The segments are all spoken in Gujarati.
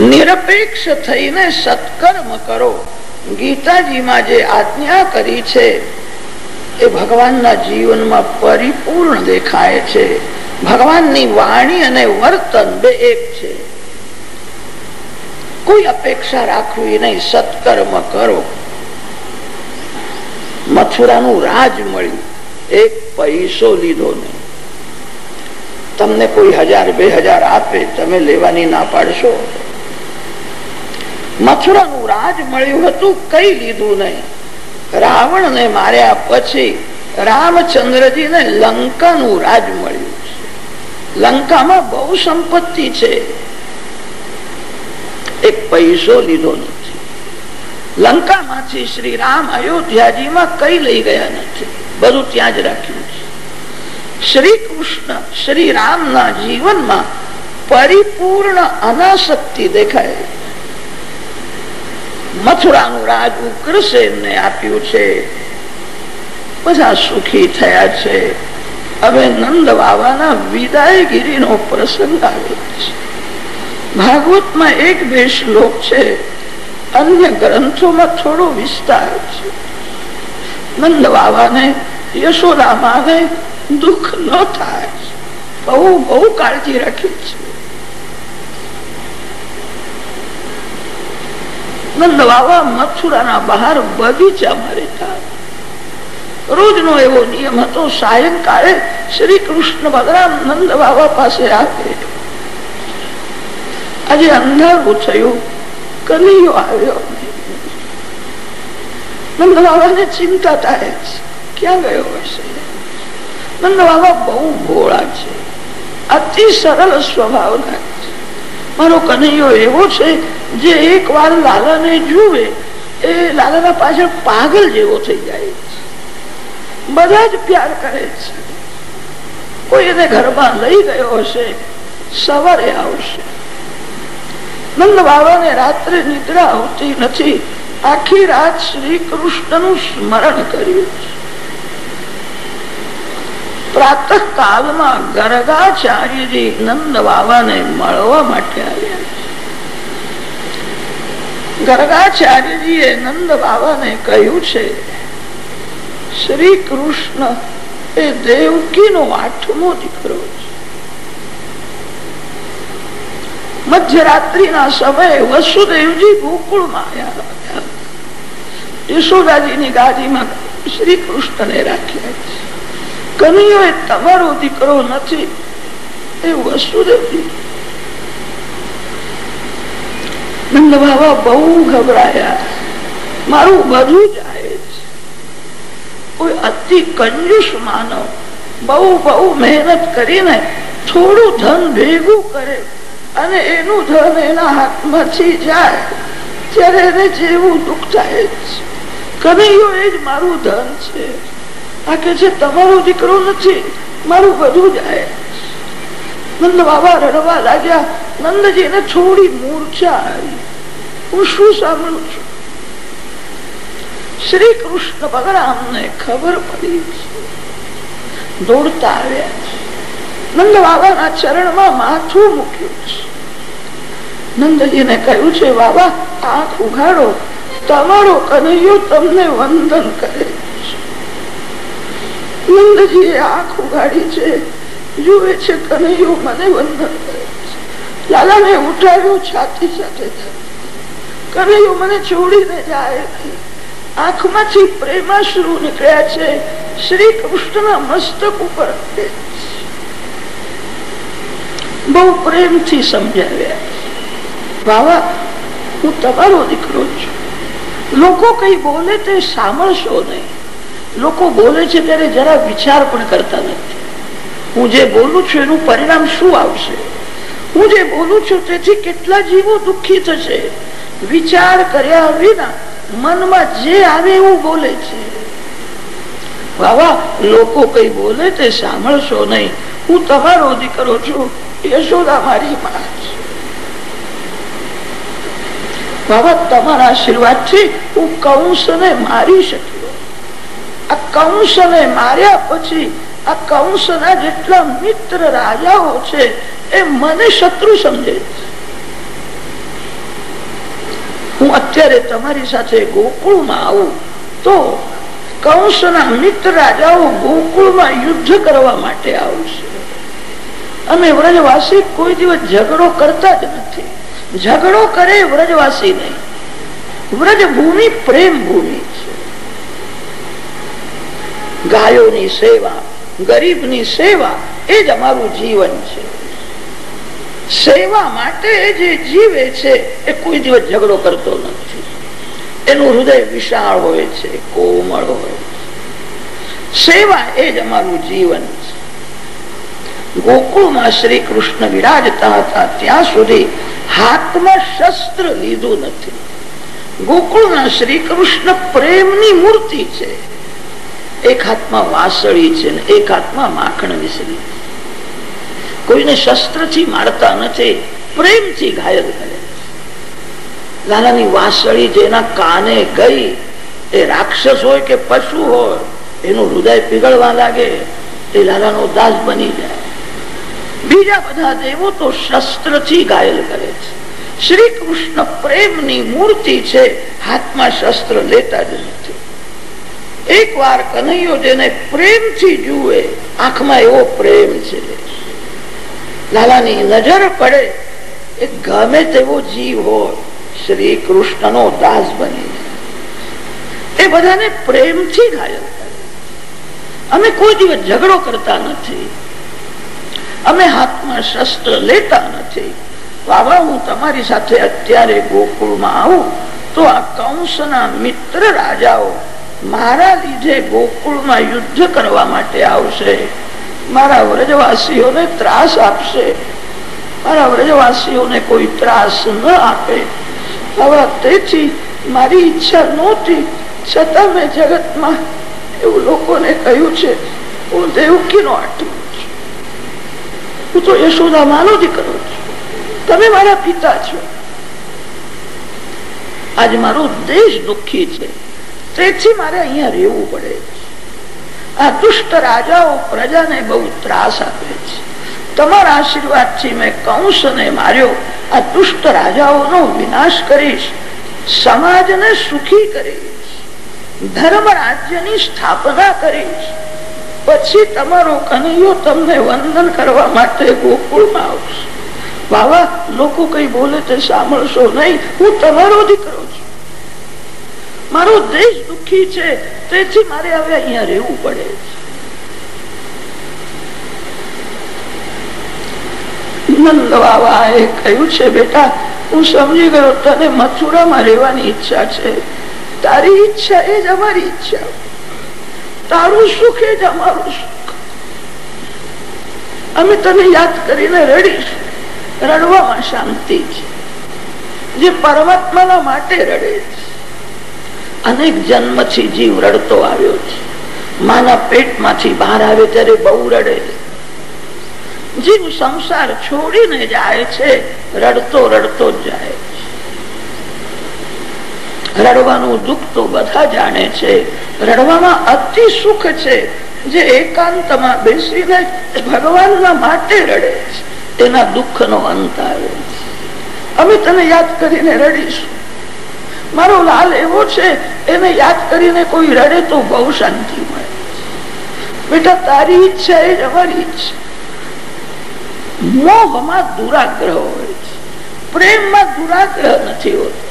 નિરપેક્ષ થઈને સત્કર્મ કરો. ગીતાજીમાં જે આજ્ઞા કરી છે, એ ભગવાનના જીવનમાં પરિપૂર્ણ દેખાય છે. ભગવાનની વાણી અને વર્તન બે એક છે. કોઈ અપેક્ષા રાખવી નહીં, સત્કર્મ કરો. મથુરાનું રાજ મળ્યું. એક પૈસો લીધો નહીં. તમને કોઈ હજાર, બે હજાર આપે, તમે લેવાની ના પાડશો? મથુરાનું રાજ મળ્યું હતું, કઈ લીધું નહીં. રાવણ ને માર્યા પછી રામચંદ્રજી ને લંકાનું રાજ મળ્યું લંકામાં બહુ સંપત્તિ છે. એક પૈસો લીધો નથી. લંકામાંથી શ્રી રામ અયોધ્યાજીમાં કઈ લઈ ગયા નથી. બધું ત્યાં જ રાખ્યું છે. શ્રી કૃષ્ણ શ્રી રામના જીવનમાં પરિપૂર્ણ અનાસક્તિ દેખાય. મથુરાનું રાજ ઉગ્રસેનને આપ્યું છે. બધા સુખી થયા છે. હવે નંદ બાબાના વિદાયગીરીનો પ્રસંગ આવે છે. ભાગવતમાં એક બે શ્લોક છે. અન્ય ગ્રંથોમાં થોડો વિસ્તાર છે. નંદ બાબાને, યશોદામાને દુઃખ ન થાય. બહુ બહુ કાળજી રાખી છે. નંદ બાબા મથુરાના બહાર બગીચામાં રહેતા રોજનો એવો નિયમ હતો, સાયંકાળે શ્રી કૃષ્ણ ભગવાન નંદ બાબા પાસે આવે. આજે અંધારું થયું કલિયો આવ્યો નંદ બાબાને ચિંતા થાય ક્યાં ગયો હશે? બાબા બહુ ભોળા છે, અતિ સરળ સ્વભાવના છે. મારો કનૈયો એવો છે જે એક વાર લાલાને જુએ, એ લાલાના પાછળ પાગલ જેવો થઈ જાય બધા જ પ્યાર કરે છે. કોઈ એને ઘરમાં લઈ ગયો હશે, સવારે આવશે. નંદ બાબાને રાત્રે નિદ્રા આવતી નથી. આખી રાત શ્રી કૃષ્ણનું સ્મરણ કર્યું છે. પ્રાતઃ કાલમાં ગરગાચાર્યજી નંદ બાબાને મળવા માટે આવ્યા ગરગાચાર્યજીએ નંદ બાબાને કહ્યું છે, શ્રી કૃષ્ણ એ દેવકીનો આઠમો દીકરો મધ્યરાત્રિના સમયે વસુદેવજી ગોકુળમાં આવ્યા યશોદાજીની ગાદીમાં શ્રી કૃષ્ણને રાખ્યા છે. કનૈયો એ તમારો દીકરો નથી, એ વસુદેવજી. નંદ બાબા બહુ ગભરાયા. મારું બધું જાય કોઈ અતિ કંજુસ માનવ બહુ બહુ મહેનત કરીને થોડું ધન ભેગું કરે અને એનું ધન એના હાથમાંથી જાય, ત્યારે એને જેવું દુઃખ થાય છે. કનૈયો એ જ મારું ધન છે. આ છે, તમારો દીકરો નથી, મારું બધું જાય. નંદ બાબા રડવા લાગ્યા, નંદજીને થોડી મૂર્છા આવી હું શું સાંભળું છું? શ્રી કૃષ્ણ બલરામને ખબર પડી દોડતા આવ્યા નંદ બાબાના ચરણમાં માથું મૂક્યું છે. નંદજીને કહ્યું છે, બાબા, આંખ ઉઘાડો. તમારો કનૈયો તમને વંદન કરે નંદજીએ આંખ ઉગાડી છે. જુએ છે કનૈયો મને વંદન લાલાને ઉઠાવ્યો છાતી સાથે કનૈયો મને છોડીને જાય આંખમાંથી પ્રેમાશ્રુ નીકળ્યા છે. શ્રી કૃષ્ણના મસ્તક ઉપર બહુ પ્રેમથી સમજાવ્યા બાવા, હું તમારો દીકરો છું. લોકો કઈ બોલે તે સાંભળશો નહીં. લોકો બોલે છે ત્યારે જરા વિચાર પણ કરતા નથી. હું જે બોલું છું એનું પરિણામ શું આવશે? હું જે બોલું છું તેથી કેટલા જીવો દુઃખી થશે? વિચાર કર્યા વિના મનમાં જે આવે એવું બોલે છે. બાબા લોકો કઈ બોલે તે સાંભળશો નહીં. હું તમારો દીકરો છું, યશોદા મારી માં છે. બાબા તમારા આશીર્વાદથી હું કંસ ને મારી શક્યો આ કંસ ને માર્યા પછી આ કંસ ના જેટલા મિત્ર રાજાઓ છે, એ મને શત્રુ સમજે હું અત્યારે તમારી સાથે ગોકુળમાં આવું તો કંસના મિત્ર રાજાઓ ગોકુળમાં યુદ્ધ કરવા માટે આવશે અમે વ્રજવાસી કોઈ દિવસ ઝઘડો કરતા જ નથી. ઝઘડો કરે વ્રજવાસી નહીં. વ્રજ ભૂમિ પ્રેમ ભૂમિ ગાયોની સેવા, ગરીબની સેવા, એ જ અમારું જીવન છે. સેવા માટે જે જીવે છે, એ કોઈ દિવસ ઝઘડો કરતો નથી. એનું હૃદય વિશાળ હોય છે, કોમળ હોય સેવા એ જ અમારું જીવન છે. ગોકુળમાં શ્રી કૃષ્ણ વિરાજતા હતા, ત્યાં સુધી હાથમાં શસ્ત્ર લીધું નથી. ગોકુળના શ્રી કૃષ્ણ પ્રેમની મૂર્તિ છે. એક હાથમાં વાસળી છે એક હાથમાં માખણ વિસરી કોઈને શસ્ત્રથી મારતા નથી, પ્રેમથી ઘાયલ કરે. લાલાની વાસળી જેના કાને ગઈ, એ રાક્ષસ હોય કે પશુ હોય, એનું હૃદય પીગળવા લાગે, એ લાલાનો દાસ બની જાય. બીજા બધા દેવો તો શસ્ત્રથી ઘાયલ કરે છે. શ્રી કૃષ્ણ પ્રેમની મૂર્તિ છે, હાથમાં શસ્ત્ર લેતા જ નથી. એક વાર કનૈયો જેને પ્રેમથી જુએ, આંખમાં એવો પ્રેમ છે. લાલાની નજર પડે, એ ગમે તેવો જીવ હોય શ્રી કૃષ્ણ નો દાસ બની એ બધાને પ્રેમથી ઘાયલ અમે કોઈ દિવસ ઝઘડો કરતા નથી. અમે હાથમાં શસ્ત્ર લેતા નથી. બાબા હું તમારી સાથે અત્યારે ગોકુળમાં આવું, તો આ કંસના મિત્ર રાજાઓ મારા લીધે ગોકુળમાં યુદ્ધ કરવા માટે આવશે. મારા વ્રજવાસીઓને ત્રાસ આપશે. મારા વ્રજવાસીઓને કોઈ ત્રાસ ન આપે. હવે તેથી મારી ઈચ્છા નહોતી. છતાં મેં જગતમાં એવું લોકોને કહ્યું છે, હું દેવકીનો આટલું છું. હું તો યશોદા માનો દીકરો છું. તમે મારા પિતા છો. આજ મારો દેશ દુઃખી છે. તેથી મારે અહીંયા રહેવું પડે આ દુષ્ટ રાજાઓ પ્રજાને બહુ ત્રાસ આપે છે. તમારા આશીર્વાદથી મેં કંસને માર્યો. આ દુષ્ટ રાજાઓનો વિનાશ કરીશ. સમાજને સુખી કરીશ. ધર્મ રાજ્યની સ્થાપના કરીશ. પછી તમારો કનૈયો તમને વંદન કરવા માટે ગોકુળમાં આવશે. બાબા લોકો કઈ બોલે તે સાંભળશો નહીં. હું તમારો દીકરો મારો દેશ દુઃખી છે, તેથી મારે હવે અહીંયા રહેવું પડે અમારી ઈચ્છા. તારું સુખ એ જ અમારું સુખ. અમે તને યાદ કરીને રડીશું. રડવામાં શાંતિ છે. જે પરમાત્માના માટે રડે છે. અનેક જન્મથી જીવ રડતો આવ્યો છે. માના પેટમાંથી બહાર આવે ત્યારે બહુ રડે જીવ સંસાર છોડીને જાય છે, રડતો રડતો જાય રડવાનું દુઃખ તો બધા જાણે છે, રડવામાં અતિ સુખ છે, જે એકાંતમાં બેસીને ભગવાનના માટે રડે છે. એના દુઃખ નો અંત આવે અમે તને યાદ કરીને રડીશું. મારો લાલ એવો છે, એને યાદ કરીને કોઈ રડે તો બહુ શાંતિ મળે. બેટા, તારી ઈચ્છા એ અમારી ઈચ્છા મોહમાં દુરાગ્રહ હોય છે. પ્રેમમાં દુરાગ્રહ નથી હોતો.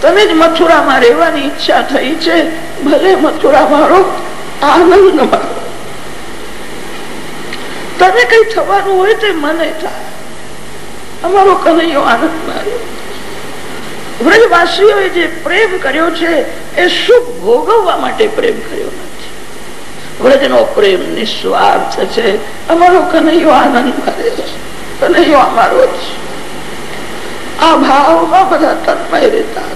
તમે જ મથુરામાં રહેવાની ઈચ્છા થઈ છે, ભલે મથુરા મારો આનંદ મારો તને કઈ થવાનું હોય તે મને થાય અમારો કનૈયો આનંદ માર્યો વ્રજવાસીઓએ જે પ્રેમ કર્યો છે, એ સુખ ભોગવવા માટે પ્રેમ કર્યો નથી. વ્રજનો પ્રેમ નિસ્વાર્થ છે. અમારો કનૈયો આનંદ મારે કનૈયો અમારો જ આ ભાવમાં બધા તન્મય રહેતા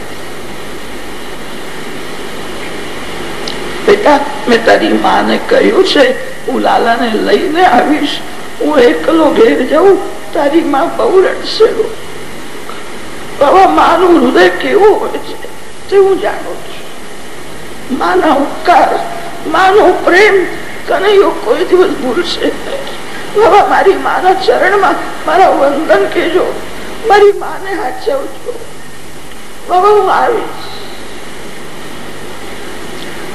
બેટા, મેં તારી માને કહ્યું છે, હું લાલાને લઈને આવીશ. હું એકલો ઘેર જાઉં, તારી માં બહુ રડશે બાબા માનું હૃદય કેવું હોય છે? તે હું જાણું છું. માના ઉપકાર માનો પ્રેમ કનૈયો કોઈ દિવસ ભૂલશે બાબા, મારી માના ચરણમાં મારા વંદન કેજો મારી માને હાચવજો. બાબા, હું આવીશ.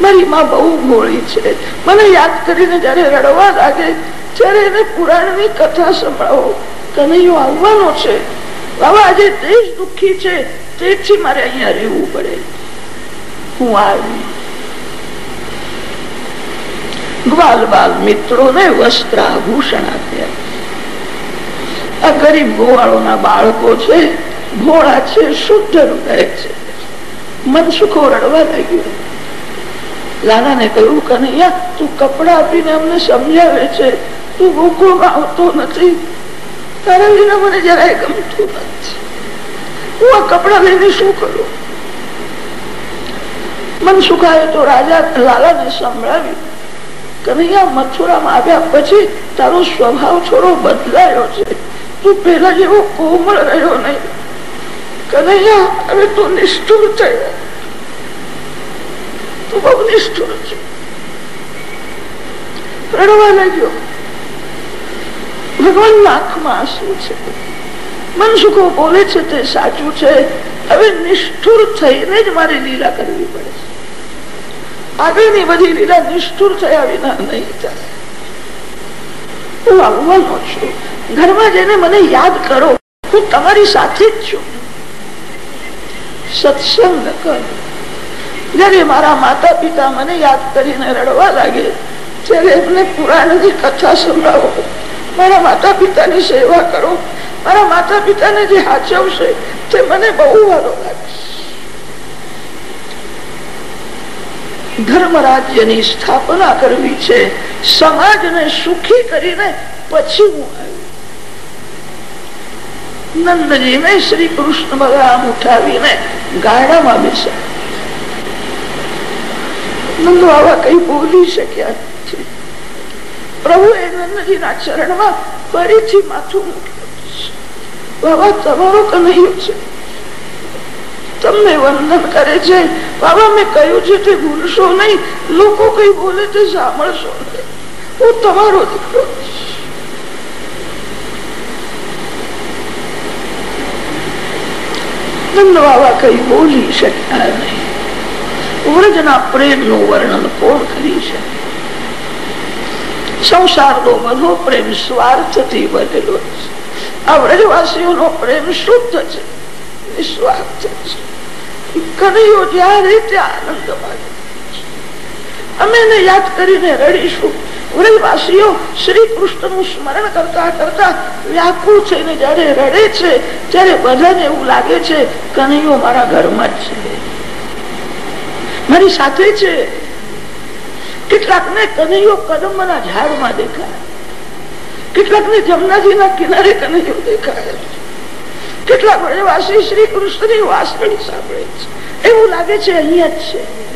મારી માં બહુ મોળી છે. મને યાદ કરીને જયારે રડવા લાગે, ત્યારે એને પુરાણની કથા સંભળાવો. કનૈયો આવવાનો છે. બાબા આજે દેશ દુઃખી છે, તેથી મારે અહીંયા રહેવું પડે. હું આવી. ગ્વાલ બાલ મિત્રોને વસ્ત્ર આભૂષણ આપ્યા. આ ગરીબ ગોવાળોના બાળકો છે, ભોળા છે, શુદ્ધ હૃદય છે. મન સુખો રડવા લાગ્યું. લાલા ને કહ્યું, કનૈયા, તું કપડા આપીને અમને સમજાવે છે. તું ગોકુળમાં આવતો નથી. તારા વિના મને જરાય ગમતું નથી હું આ કપડા લઈને શું કરું? મન સુખાય તો રાજા લાલા ને સંભળાવ્યું કનૈયા મથુરામાં આવ્યા પછી તારો સ્વભાવ થોડો બદલાયો છે. તું પેલા જેવો કોમળ રહ્યો નહીં. કનૈયા હવે તું નિષ્ઠુર થયો. તું બહુ નિષ્ઠુર છે. રડવા લાગ્યો. ભગવાન આંખમાં આંસુ છે. મનસુખો બોલે છે તે સાચું છે. હવે નિષ્ઠુર થઈને જ મારી લીલા કરવી પડે છે. આગળની બધી લીલા નિષ્ઠુર થયા વિના નહીં થાય હું આવવાનો છું. ઘરમાં જઈને મને યાદ કરો. હું તમારી સાથે જ છું. સત્સંગ કર. જયારે મારા માતા પિતા મને યાદ કરીને રડવા લાગે, ત્યારે એમને પુરાણની કથા સંભળાવો. મારા માતા પિતાની સેવા કરો. મારા માતા પિતાને જે હાચવશે તે મને બહુ વારો લાગશે. ધર્મ રાજ્યની સ્થાપના કરવી છે. સમાજને સુખી કરીને પછી હું આવ્યું નંદજીને શ્રી કૃષ્ણ બલરામ ઉઠાવીને ગાડામાં બેસા નંદ આવા કઈ બોલી શક્યા પ્રભુ એ નંદજીના ચરણમાં ફરીથી માથું બાબા, તમારો કનૈયો છે. તમને વંદન કરે છે. બાબા, મેં કહ્યું છે તે ભૂલશો નહીં. લોકો કઈ બોલે તે સાંભળશો હું તમારો દીકરો બાબા કઈ બોલી શક્યા નહીં. વ્રજના પ્રેમનું વર્ણન કોણ કરી શકે? સંસારનો મનો પ્રેમ સ્વાર્થથી બનેલો છે. આ વ્રજવાસીઓનો પ્રેમ શુદ્ધ છે. નિસ્વાર્થ છે. કનૈયો જ્યારે ત્યાં આનંદ માને અમે યાદ કરીને રડીશું. વ્રજવાસીઓ શ્રી કૃષ્ણનું સ્મરણ કરતા કરતા વ્યાકુળ થઈને જયારે રડે છે, ત્યારે બધાને એવું લાગે છે કનૈયો મારા ઘરમાં જ છે. મારી સાથે છે કેટલાક ને કનૈયો કદમના ઝાડમાં દેખાય. કેટલાક ને જમનાજીના કિનારે કનૈયો દેખાય. કેટલાક વાસી શ્રી કૃષ્ણની વાસણી સાંભળે છે. એવું લાગે છે અહીંયા જ છે.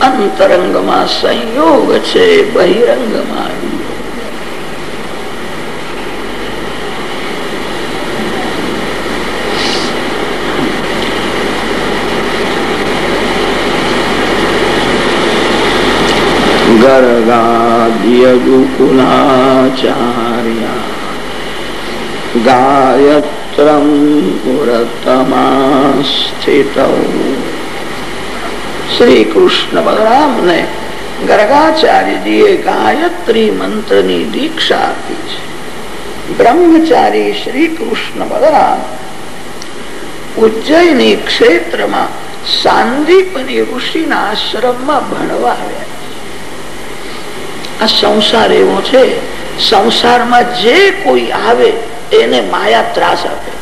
અંતરંગમાં સંયોગ છે, બહિરંગમાં ગર્ગાદ્યગુકુલાચાર્ય ગાયત્રમ પુરતમા શ્રી કૃષ્ણ બલરામને ગર્ગાચાર્યજીએ ગાયત્રી મંત્રની દીક્ષા આપી છે બ્રહ્મચારી શ્રી કૃષ્ણ બલરામ ઉજ્જૈની ક્ષેત્રમાં સાંદીપની ઋષિના આશ્રમમાં ભણવા આવ્યા આ સંસાર એવો છે, સંસારમાં જે કોઈ આવે એને માયા ત્રાસ આપે.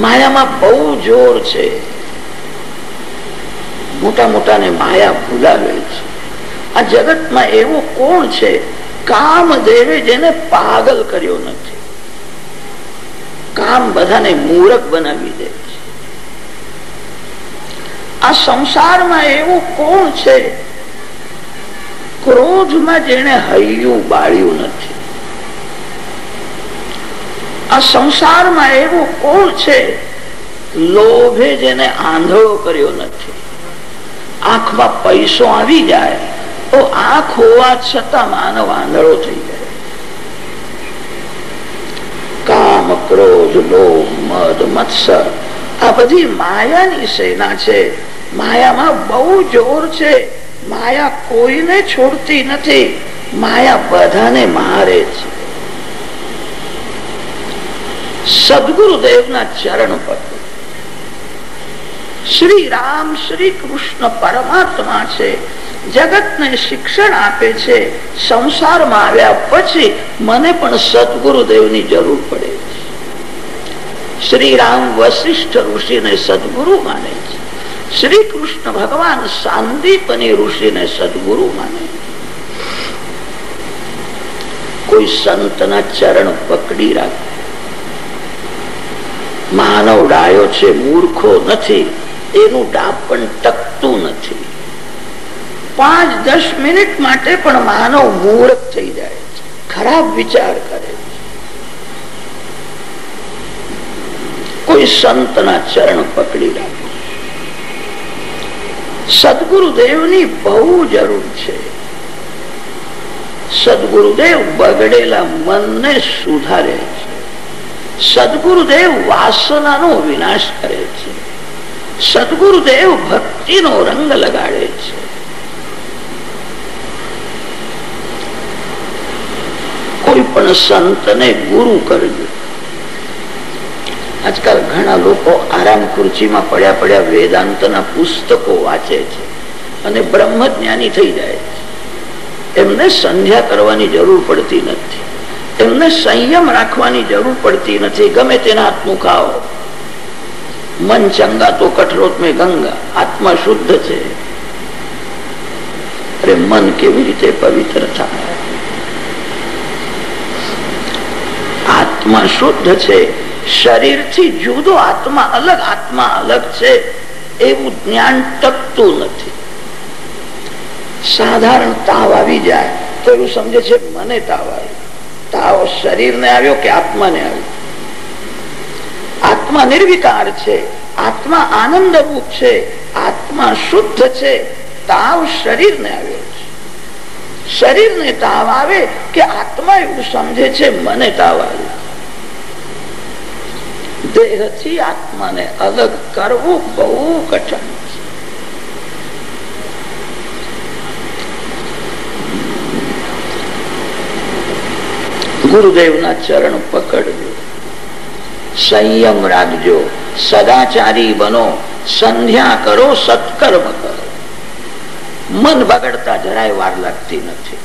માયામાં બહુ જોર છે. મોટા મોટા ને માયા ભૂલાવે છે. આ જગતમાં એવો કોણ છે, કામ દેવે જેને પાગલ કર્યો નથી. કામ બધાને મૂરખ બનાવી દે છે. આ સંસારમાં એવું કોણ છે ક્રોધમાં જેને હૈયું બાળ્યું નથી. આ સંસારમાં એવું કોણ છે? લોભે જેને આંધળો કર્યો નથી. આંખમાં પૈસો આવી જાય, તો આંખ હોવા છતાં માનવ આંધળો થઈ જાય. કામ, ક્રોધ, લોભ, મદ, મત્સર, આ બધી માયાની સેના છે. માયામાં બહુ જોર છે. માયા કોઈને છોડતી નથી. માયા બધાને મારે છે. સદગુરુદેવના ચરણ પર. શ્રી રામ શ્રી કૃષ્ણ પરમાત્મા છે. જગતને શિક્ષણ આપે છે. સંસારમાં આવ્યા પછી મને પણ સદગુરુદેવની જરૂર પડે શ્રી રામ વશિષ્ઠ ઋષિને સદગુરુ માને છે. શ્રી કૃષ્ણ ભગવાન સાંદીપની ઋષિને સદગુરુ માને. કોઈ સંતના ચરણ પકડી રાખે. માનવ ડાયો છે, મૂર્ખો નથી, એનું ડાપ પણ ટકતું નથી. પાંચ દસ મિનિટ માટે પણ માનવ મૂર્ખ થઈ જાય છે, ખરાબ વિચાર કરે છે. કોઈ સંતના ચરણ પકડી રાખો. સદગુરુદેવની બહુ જરૂર છે. સદગુરુદેવ બગડેલા મનને સુધારે છે. સદગુરુદેવ વાસનાનો વિનાશ કરે છે. સદગુરુદેવ ભક્તિનો રંગ લગાડે છે. કોઈ પણ સંતને ગુરુ કરજો. આજકાલ ઘણા લોકો આરામ ખુરશીમાં પડ્યા પડ્યા વેદાંતના પુસ્તકો વાંચે છે અને બ્રહ્મ જ્ઞાની થઈ જાય એમને સંધ્યા કરવાની જરૂર પડતી નથી. એમને સંયમ રાખવાની જરૂર પડતી નથી. ગમે તેના હાથનું ખાઓ. મન ચંગા તો કઠરોત ગંગા. આત્મા શુદ્ધ છે. અરે મન કેવી રીતે પવિત્ર થાય? આત્મા શુદ્ધ છે. શરીરથી જુદો આત્મા અલગ આત્મા અલગ છે. એવું જ્ઞાન ટકતું નથી. સાધારણ તાવ આવી જાય તો એવું સમજે છે, મને તાવ આવ્યો. તાવ શરીરને આવ્યો કે આત્માને આવ્યો? આત્મા નિર્વિકાર છે. આત્મા આનંદ રૂપ છે. આત્મા શુદ્ધ છે. તાવ શરીરને આવ્યો છે. શરીરને તાવ આવે કે આત્મા એવું સમજે છે, મને તાવ આવ્યો. દેહથી આત્માને અલગ કરવું બહુ કઠણ ગુરુદેવના ચરણ પકડજો. સંયમ રાખજો. સદાચારી બનો. સંધ્યા કરો, સત્કર્મ કરો. મન બગડતા જરાય વાર લાગતી નથી.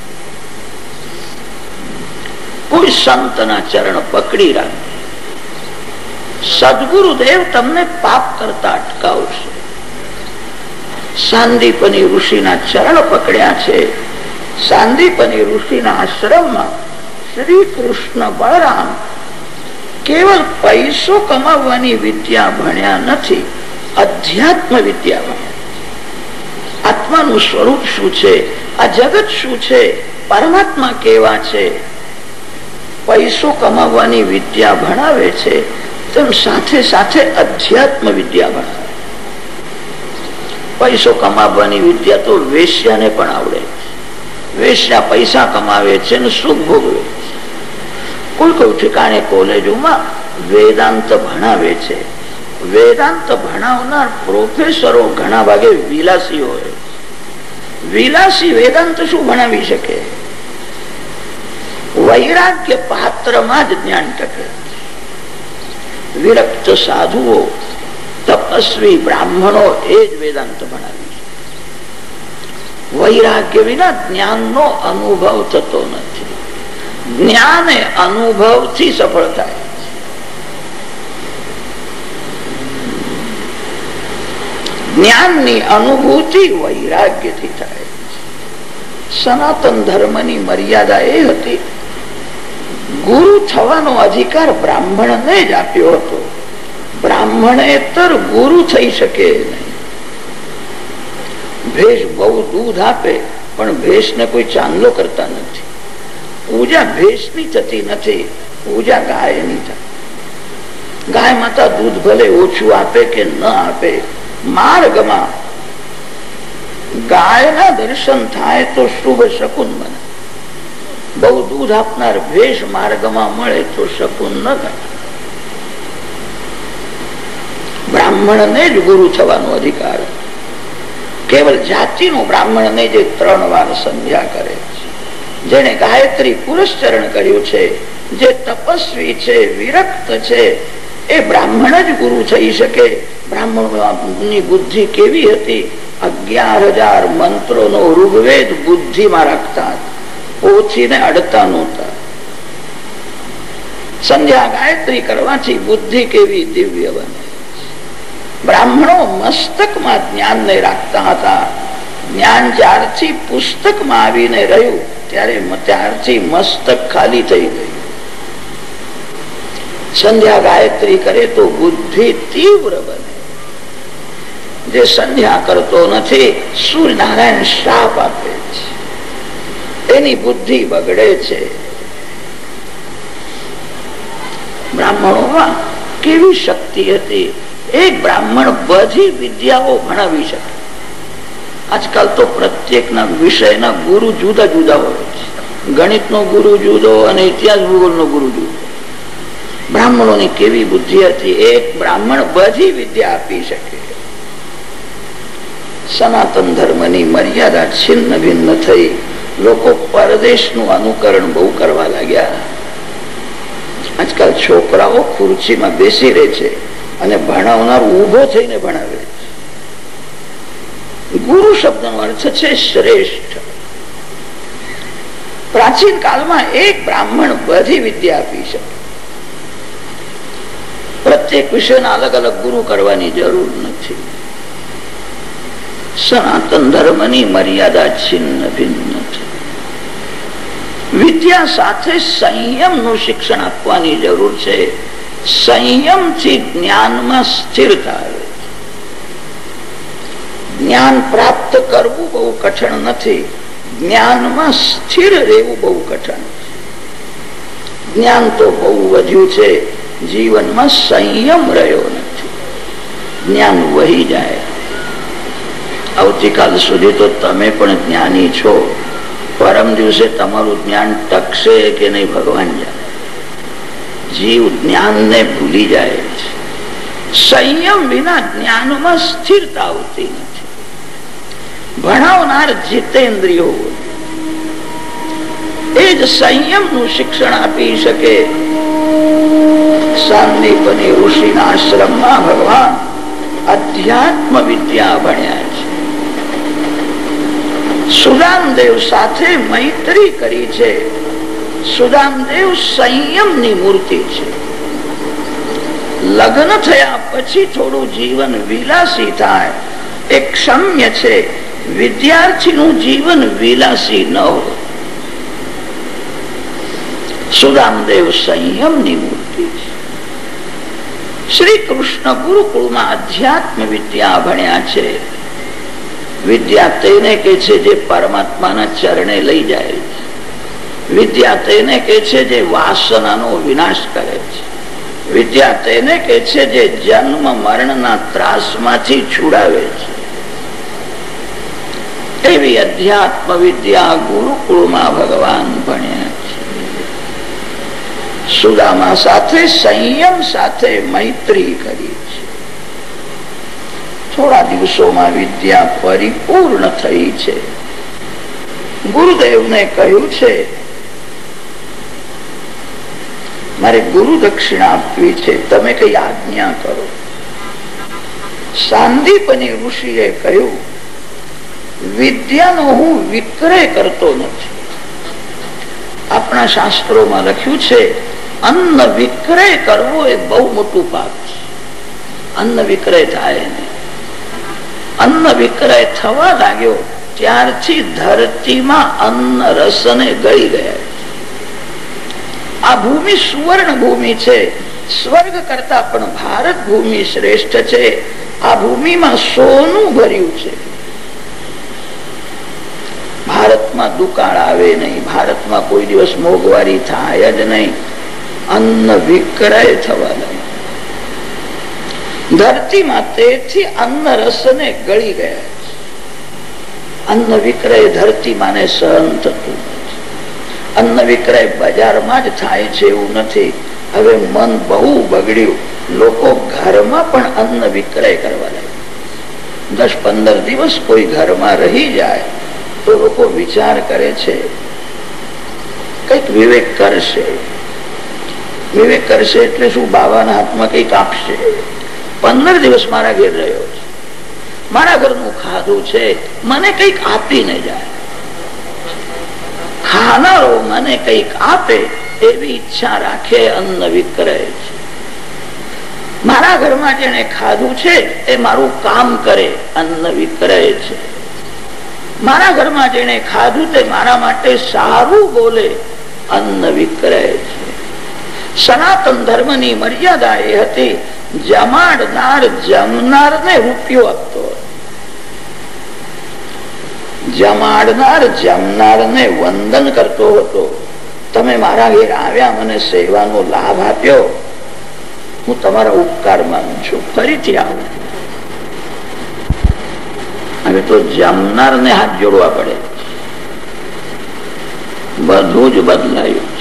કોઈ સંતના ચરણ પકડી રાખજો. સદગુરુદેવ તમને પાપ કરતા અટકાવશે. સાંદીપની ઋષિના ચરણ પકડ્યા છે. સાંદીપની ઋષિના આશ્રમમાં શ્રી કૃષ્ણ બળરામ કેવલ પૈસો કમાવવાની વિદ્યા ભણ્યા નથી, અધ્યાત્મ વિદ્યા ભણ્યા આત્માનું સ્વરૂપ શું છે? આ જગત શું છે? પરમાત્મા કેવા છે? પૈસો કમાવવાની વિદ્યા ભણાવે છે? તેમ સાથે સાથે અધ્યાત્મ વિદ્યા પણ પૈસો કમાવવાની વિદ્યા તો વેશ્યાને પણ આવડે વેશ્યા પૈસા કમાવે છે ને સુખ ભોગવે કોઈ કોઈ ઠેકાણે કોલેજોમાં વેદાંત ભણાવે છે. વેદાંત ભણાવનાર પ્રોફેસરો ઘણા ભાગે વિલાસી હોય વિલાસી વેદાંત શું ભણાવી શકે? વૈરાગ્ય પાત્રમાં જ જ્ઞાન ટકે. વિરક્ત સાધુઓ તપસ્વી બ્રાહ્મણો એ જ વેદાંત ભણાવી વૈરાગ્ય વિના જ્ઞાનનો અનુભવ થતો નથી. જ્ઞાન અનુભવથી સફળ થાય જ્ઞાનની અનુભૂતિ વૈરાગ્યથી થાય સનાતન ધર્મની મર્યાદા એ હતી ગુરુ થવાનો અધિકાર બ્રાહ્મણને જ આપ્યો હતો. બ્રાહ્મણેતર ગુરુ થઈ શકે ભેષ બહુ દૂધ આપે, પણ ભેષને કોઈ ચાંદલો કરતા નથી. પૂજા ભેષની થતી નથી, પૂજા ગાયની થતી. ગાય માતા દૂધ ભલે ઓછું આપે કે ન આપે, માર્ગમાં ગાયના દર્શન થાય તો શુભ શકુન બને બહુ દૂધ આપનાર ભેષ માર્ગમાં મળે તો શકુન ન થાય. બ્રાહ્મણને જ ગુરુ થવાનો અધિકાર કેવલ જાતિનો બ્રાહ્મણને જે ત્રણ વાર સંધ્યા કરે છે. જેને ગાયત્રી પુરસ્ચરણ કર્યું છે, જે તપસ્વી છે, વિરક્ત છે, એ બ્રાહ્મણ જ ગુરુ થઈ શકે. બ્રાહ્મણની બુદ્ધિ કેવી હતી? અગિયાર હજાર મંત્રો નો ઋગ્વેદ બુદ્ધિમાં રાખતા ઓછીને અડતા નહોતા સંધ્યા ગાયત્રી કરવાથી બુદ્ધિ કેવી દિવ્ય બને. બ્રાહ્મણો મસ્તકમાં જ્ઞાનને રાખતા હતા. જ્ઞાન જ્યારથી પુસ્તકમાં આવીને રહ્યું, ત્યારે ત્યારથી મસ્તક ખાલી થઈ ગયું. સંધ્યા ગાયત્રી કરે તો બુદ્ધિ તીવ્ર બને. જે સંધ્યા કરતો નથી, સૂર્યનારાયણ શ્રાપ આપે. એની બુદ્ધિ બગડે છે. બ્રાહ્મણોમાં કેવી શક્તિ હતી? એક બ્રાહ્મણ બધી વિદ્યાઓ ભણાવી શકે. આજકાલ તો પ્રત્યેકના વિષયના ગુરુ જુદા જુદા હોય છે. ગણિત નો ગુરુ જુદો અને ઇતિહાસ ભૂગોળ નો ગુરુ જુદો. બ્રાહ્મણોની કેવી બુદ્ધિ હતી? એક બ્રાહ્મણ બધી વિદ્યા આપી શકે. સનાતન ધર્મની મર્યાદા છિન્ન ભિન્ન થઈ. લોકો પરદેશનું અનુકરણ બહુ કરવા લાગ્યા. આજકાલ છોકરાઓ ખુરશીમાં બેસી રહે છે અને ભણાવનાર ઊભો થઈને ભણાવે ગુરુ શબ્દનો અર્થ છે શ્રેષ્ઠ. પ્રાચીન કાળમાં એક બ્રાહ્મણ બધી વિદ્યા આપી શકે. પ્રત્યેક વિષયના અલગ અલગ ગુરુ કરવાની જરૂર નથી. સનાતન ધર્મની મર્યાદા છિન્ન ભિન્ન છે. વિદ્યા સાથે સંયમનું શિક્ષણ આપવાની જરૂર છે. સંયમથી જ્ઞાનમાં સ્થિરતા આવે જ્ઞાન પ્રાપ્ત કરવું બહુ કઠણ નથી. જ્ઞાનમાં સ્થિર રહેવું બહુ કઠણ. જ્ઞાન તો બહુ વધ્યું છે. જીવનમાં સંયમ રહ્યો નથી. જ્ઞાન વહી જાય. આવતીકાલ સુધી તો તમે પણ જ્ઞાની છો. પરમ દિવસે તમારું જ્ઞાન ટકશે કે નહીં ભગવાન જાણે. જીવ જ્ઞાનને ભૂલી જાય છે. સંયમ વિના જ્ઞાનમાં સ્થિરતા આવતી નથી. ભણાવનાર જીતેન્દ્રિયો એ જ સંયમનું શિક્ષણ આપી શકે. સાંદીપની ઋષિના આશ્રમમાં ભગવાન અધ્યાત્મ વિદ્યા ભણ્યા છે. સુદામદેવ સાથે મૈત્રી કરી છે. સુદામદેવ સંયમની મૂર્તિ છે. લગ્ન થયા પછી થોડું જીવન વિલાસી થાય. એ ક્ષમ્ય છે, વિદ્યાર્થીનું જીવન વિલાસી ન હોય. સુદામદેવ સંયમની મૂર્તિ છે. શ્રી કૃષ્ણ ગુરુકુળમાં અધ્યાત્મ વિદ્યા ભણ્યા છે. વિદ્યા તેને કે છે જે છુડાવે છે. એવી અધ્યાત્મ વિદ્યા ગુરુકુળમાં ભગવાન ભણ્યા છે. સુદામા સાથે સંયમ સાથે મૈત્રી કરી છે. થોડા દિવસોમાં વિદ્યા પરિપૂર્ણ થઈ છે. ગુરુદેવને કહ્યું છે, મારે ગુરુ દક્ષિણા આપવી છે, તમે કઈ આજ્ઞા કરો. સાંદીપની ઋષિએ કહ્યું, વિદ્યાનો હું વિક્રય કરતો નથી. આપણા શાસ્ત્રોમાં લખ્યું છે, અન્ન વિક્રય કરવો એ બહુ મોટું પાપ છે. અન્ન વિક્રય થાય નહીં. અન્ન વિક્રય થવા લાગ્યો. ત્યારથી ધરતીમાં અન્ન રસને ગળી ગયા. આ ભૂમિ સુવર્ણ ભૂમિ છે. સ્વર્ગ કરતા પણ ભારત ભૂમિ શ્રેષ્ઠ છે. આ ભૂમિમાં સોનું ભર્યું છે. ભારતમાં દુકાળ આવે નહીં. ભારતમાં કોઈ દિવસ મોંઘવારી થાય જ નહીં. અન્ન વિક્રય થવા લાગે ધરતીમાં તેથી અન્ન રસ ને ગળી ગયા અન્ન વિક્રય ધરતીમાં ને સહન થતું અન્ન વિક્રય બજારમાં જ થાય છે એવું નથી. હવે મન બહુ બગડ્યું. લોકો ઘરમાં પણ અન્ન વિક્રય કરવા લાગે દસ પંદર દિવસ કોઈ ઘરમાં રહી જાય તો લોકો વિચાર કરે છે, કંઈક વિવેક કરશે. વિવેક કરશે એટલે શું? બાબાના હાથમાં કંઈક આપશે. પંદર દિવસ મારા ઘેર રહ્યો છે. મારા ઘરનું ખાધું છે, મને કંઈક આપીને જાય. ખાનારો મને કંઈક આપે એવી ઈચ્છા રાખે અન્ન વિક્રય છે. મારા ઘરમાં જેને ખાધું છે, એ મારું કામ કરે અન્ન વિક્રય છે. મારા ઘરમાં જેને ખાધું તે મારા માટે સારું બોલે અન્ન વિક્રય છે. સનાતન ધર્મની મર્યાદા એ હતી જમાડનાર જમનાર ને રૂપિયો આપતો. જમાડનાર જમનાર ને વંદન કરતો હતો. તમે મારા ઘેર આવ્યા, મને સેવાનો લાભ આપ્યો. હું તમારા ઉપકાર માનું છું. ફરીથી આવું. હવે તો જમનાર ને હાથ જોડવા પડે. બધું જ બદલાયું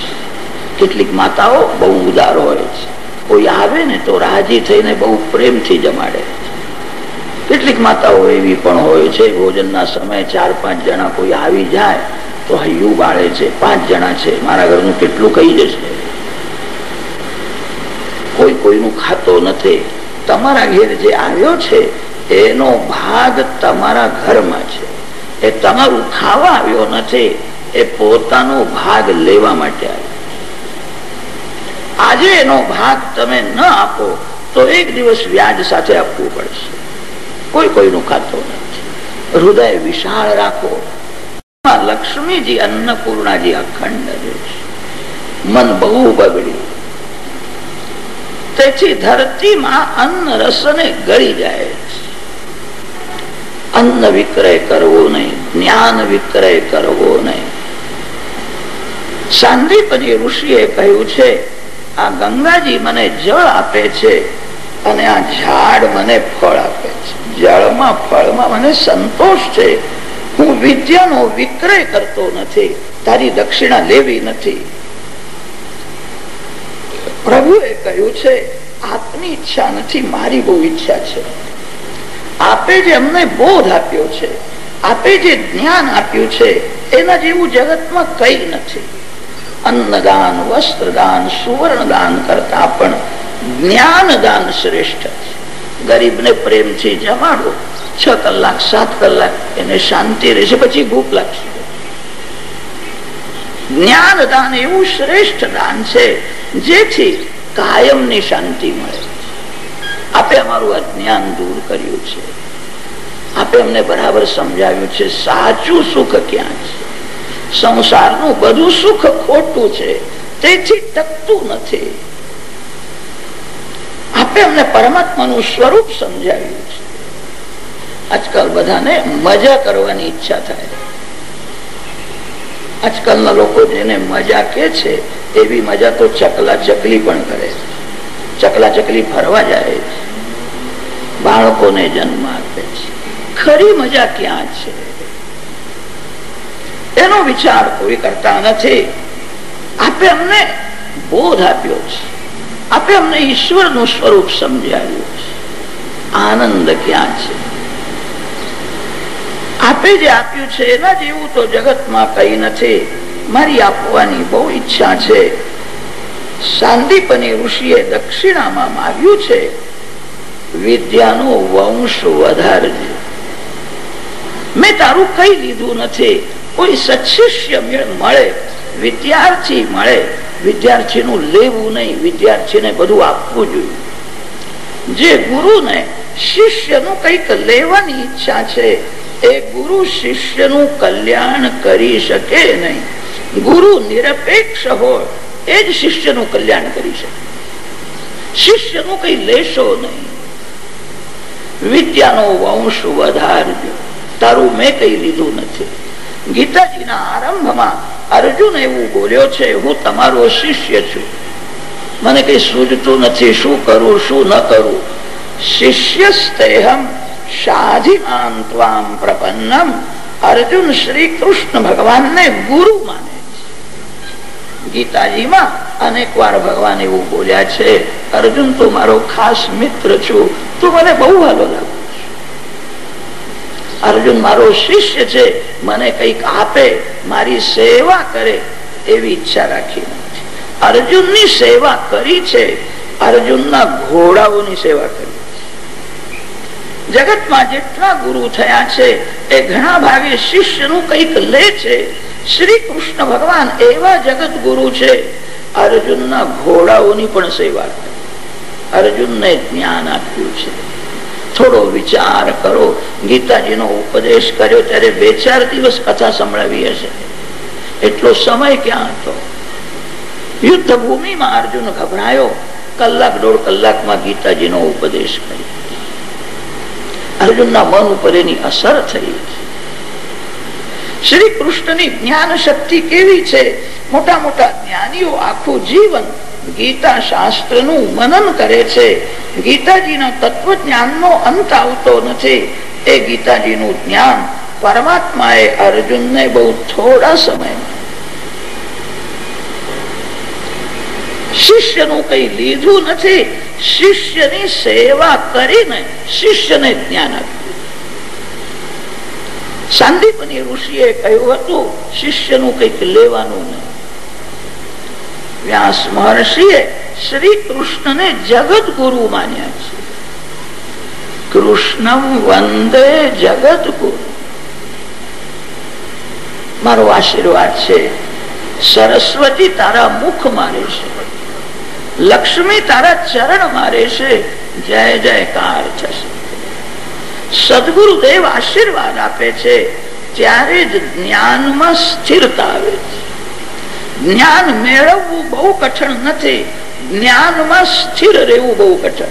કેટલીક માતાઓ બહુ ઉદાર હોય છે. કોઈ આવે ને તો રાજી થઈને બહુ પ્રેમથી જમાડે કેટલીક માતાઓ એવી પણ હોય છે, ભોજનના સમયે ચાર પાંચ જણા કોઈ આવી જાય તો હૈયું બાળે છે, પાંચ જણા છે, મારા ઘરનું કેટલું કહી જશે કોઈ કોઈનું ખાતો નથી. તમારા ઘેર જે આવ્યો છે, એનો ભાગ તમારા ઘરમાં છે. એ તમારું ખાવા આવ્યો નથી, એ પોતાનો ભાગ લેવા માટે આવ્યો. આજે એનો ભાગ તમે ન આપો, તો એક દિવસ વ્યાજ સાથે આપવું પડશે. કોઈ કોઈનું ખાતો નથી. હૃદય વિશાળ રાખો. લક્ષ્મીજી અન્નપૂર્ણાજી અખંડ મન બહુ બગડ્યું. તેથી ધરતીમાં અન્ન રસને ગળી જાય અન્ન વિક્રય કરવો નહીં, જ્ઞાન વિક્રય કરવો નહીં. સાંદીપની ઋષિએ કહ્યું છે આ ગંગાજી મને જળ આપે છે અને આ ઝાડ મને ફળ આપે છે. જળમાં, ફળમાં મને સંતોષ છે. હું વિદ્યાનો વિક્રય કરતો નથી. તારી દક્ષિણા લેવી નથી. પ્રભુએ કહ્યું છે, આપની ઈચ્છા નથી, મારી બહુ ઈચ્છા છે. આપે જે અમને બોધ આપ્યો છે, આપે જે જ્ઞાન આપ્યું છે, એના જેવું જગતમાં કઈ નથી. અન્નદાન, વસ્ત્રદાન, સુવર્ણદાન કરતા પણ જ્ઞાનદાન શ્રેષ્ઠ છે. ગરીબને પ્રેમથી જમાડો. છ કલાક, સાત કલાક એને શાંતિ રહેશે, પછી ભૂખ લાગશે. જ્ઞાનદાન એવું શ્રેષ્ઠ દાન છે, જેથી કાયમની શાંતિ મળે. આપે અમારું અજ્ઞાન દૂર કર્યું છે. આપે અમને બરાબર સમજાવ્યું છે, સાચું સુખ ક્યાં છે? સંસારનું બધું સુખ ખોટું છે. તેથી ટકતું નથી. આપણે અમને પરમાત્માનું સ્વરૂપ સમજાવ્યું છે. આજકાલ બધાને મજા કરવાની ઈચ્છા થાય. આજકાલના લોકો જેને મજા કે છે, એવી મજા તો ચકલા ચકલી પણ કરે ચકલા ચકલી ફરવા જાય છે. બાળકોને જન્મ આપે છે. ખરી મજા ક્યાં છે? એનો વિચાર કોઈ કરતા નથી. આપે અમને બોધ આપ્યો છે. આપે અમને ઈશ્વરનું સ્વરૂપ સમજાવ્યું છે. આનંદ ક્યાં છે? આપે જે આપ્યું છે એના જેવું તો જગતમાં કઈ નથી. મારી આપવાની બહુ ઈચ્છા છે. સાંદીપની ઋષિએ દક્ષિણામાં માગ્યું છે. વિદ્યાનો વંશ વધારજે. મેં તારું કઈ લીધું નથી. કોઈ સત્શિષ્ય મળે, વિદ્યાર્થી મળે, વિદ્યાર્થીનું લેવું નહીં, વિદ્યાર્થીને બધું આપવું જોઈએ. જે ગુરુને શિષ્યનું કંઈક લેવાની ઈચ્છા છે, એ ગુરુ શિષ્યનું કલ્યાણ કરી શકે નહીં. ગુરુ નિરપેક્ષ હોય, એ જ શિષ્યનું કલ્યાણ કરી શકે. શિષ્યનું કઈ લેશો નહીં. વિદ્યાનો વંશ વધારજો. તારું મેં કઈ લીધું નથી. ગીતાજીના આરંભમાં અર્જુન એવું બોલ્યો છે, હું તમારો શિષ્ય છું. મને કઈ સૂજતું નથી, શું કરું, શું ન કરું. શિષ્યસ્તેહમ અર્જુન શ્રી કૃષ્ણ ભગવાનને ગુરુ માને ગીતાજીમાં અનેક વાર ભગવાન એવું બોલ્યા છે, અર્જુન, તો મારો ખાસ મિત્ર છું. તું મને બહુ હાલો લાગુ. અર્જુન મારો શિષ્ય છે, મને કંઈક આપે, મારી સેવા કરે એવી ઈચ્છા રાખી નથી. અર્જુનની સેવા કરી છે, અર્જુનના ઘોડાઓની સેવા કરી જગતમાં જેટલા ગુરુ થયા છે, એ ઘણા ભાગે શિષ્યનું કંઈક લે છે. શ્રી કૃષ્ણ ભગવાન એવા જગત ગુરુ છે, અર્જુનના ઘોડાઓની પણ સેવા કરી. અર્જુનને જ્ઞાન આપ્યું છે. થોડો વિચાર કરો. ગીતાજીનો ઉપદેશ કર્યો ત્યારે બે ચાર દિવસ કથા સંભળાવી હશે. એટલો સમય ક્યાં હતો? યુદ્ધ ભૂમિમાં અર્જુન ગભરાયો. કલાક દોઢ કલાકમાં ગીતાજીનો ઉપદેશ કર્યો. અર્જુનના મન ઉપર એની અસર થઈ. શ્રી કૃષ્ણની જ્ઞાન શક્તિ કેવી છે? મોટા મોટા જ્ઞાનીઓ આખું જીવન ગીતા શાસ્ત્રનું મનન કરે છે. ગીતાજીના તત્વ જ્ઞાનનો અંત આવતો નથી. એ ગીતાજીનું જ્ઞાન પરમાત્માએ અર્જુનને બહુ થોડા સમયમાં. શિષ્યનું કઈ લીધું નથી. શિષ્યની સેવા કરીને શિષ્યને જ્ઞાન આપ્યું. સાંદીપની ઋષિએ કહ્યું હતું, શિષ્યનું કંઈક લેવાનું નહીં વ્યાસ મહર્ષિએ શ્રી કૃષ્ણને જગત ગુરુ માન્યા છે. કૃષ્ણ વંદે જગત ગુરુ મારો આશીર્વાદ છે, સરસ્વતી તારા મુખ મારે છે, લક્ષ્મી તારા ચરણ મારે છે, જય જયકાર થશે. સદગુરુદેવ આશીર્વાદ આપે છે, ત્યારે જ જ્ઞાનમાં સ્થિરતા આવે છે. જ્ઞાન મેળવવું બહુ કઠણ નથી. જ્ઞાનમાં સ્થિર રહેવું બહુ કઠણ.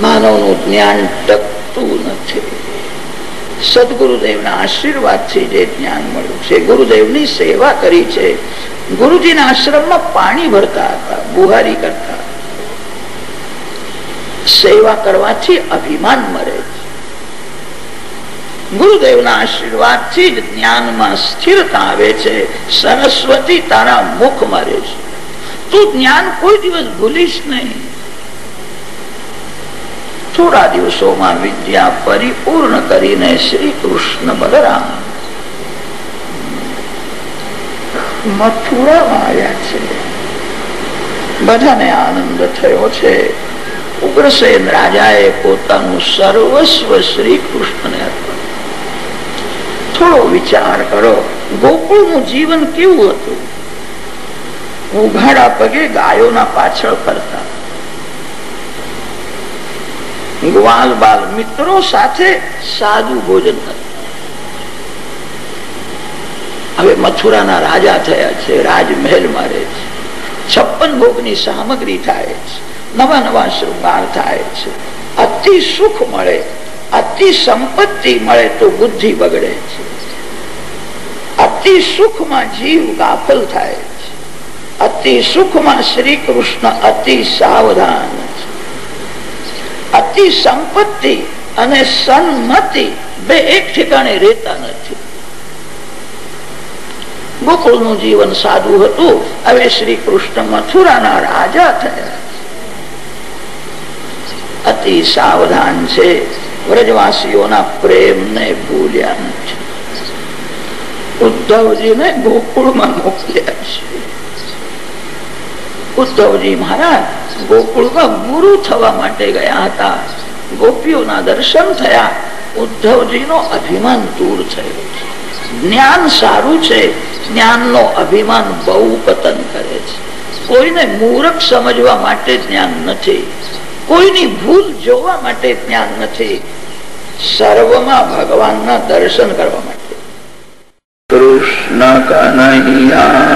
માનવનું જ્ઞાન ટકતું નથી. સદગુરુદેવના આશીર્વાદથી જે જ્ઞાન મળ્યું છે, ગુરુદેવની સેવા કરી છે. ગુરુજીના આશ્રમમાં પાણી ભરતા હતા, બુહારી કરતા. સેવા કરવાથી અભિમાન મળે. છે ગુરુદેવના આશીર્વાદથી જ જ્ઞાનમાં સ્થિરતા આવે છે. સરસ્વતી તારા મુખ મારે છે. તું જ્ઞાન કોઈ દિવસ ભૂલીશ નહીં. થોડા દિવસોમાં વિદ્યા પરિપૂર્ણ કરીને શ્રી કૃષ્ણ બલરામ બધાને આનંદ થયો છે. ઉગ્રસેન રાજાએ પોતાનું સર્વસ્વ શ્રી કૃષ્ણને અર્પણ થોડો વિચાર કરો. ગોકુળનું જીવન કેવું હતું? ઉઘાડા પગે ગાયોના પાછળ ફરતા. ગ્વાલ બાલ મિત્રો સાથે સાદું ભોજન હવે મથુરાના રાજા થયા છે, રાજમહેલ મારે છે. છપ્પન ભોગની સામગ્રી થાય છે. નવા નવા શૃંગાર થાય છે. અતિ સુખ મળે અતિ સંપત્તિ મળે તો બુદ્ધિ બગડે છે. અતિ સુખમાં જીવ ગાફલ થાય છે. અતિ સુખમાં શ્રી કૃષ્ણ અતિ સાવધાન છે. અતિ સંપત્તિ અને સન્મતિ બે એક ઠેકાણે રહેતા નથી. ગોકુળનું જીવન સાદું હતું. હવે શ્રી કૃષ્ણ મથુરાના રાજા થયા અતિ સાવધાન છે. વ્રજવાસીઓના પ્રેમને ભૂલ્યા નથી. ઉદ્ધવજીને ગોકુળમાં મોકલ્યા છે. ઉદ્ધવજી મહારાજ ગોકુળમાં ગુરુ થવા માટે ગયા હતા. ગોપીઓના દર્શન થયા. ઉદ્ધવજીનો અભિમાન દૂર થયો. જ્ઞાન સારું છે. જ્ઞાનનો અભિમાન બહુ પતન કરે છે. કોઈને મૂર્ખ સમજવા માટે જ્ઞાન નથી. કોઈની ભૂલ જોવા માટે જ્ઞાન નથી. સર્વમાં ભગવાનના દર્શન કરવા માટે. કૃષ્ણ કનૈયા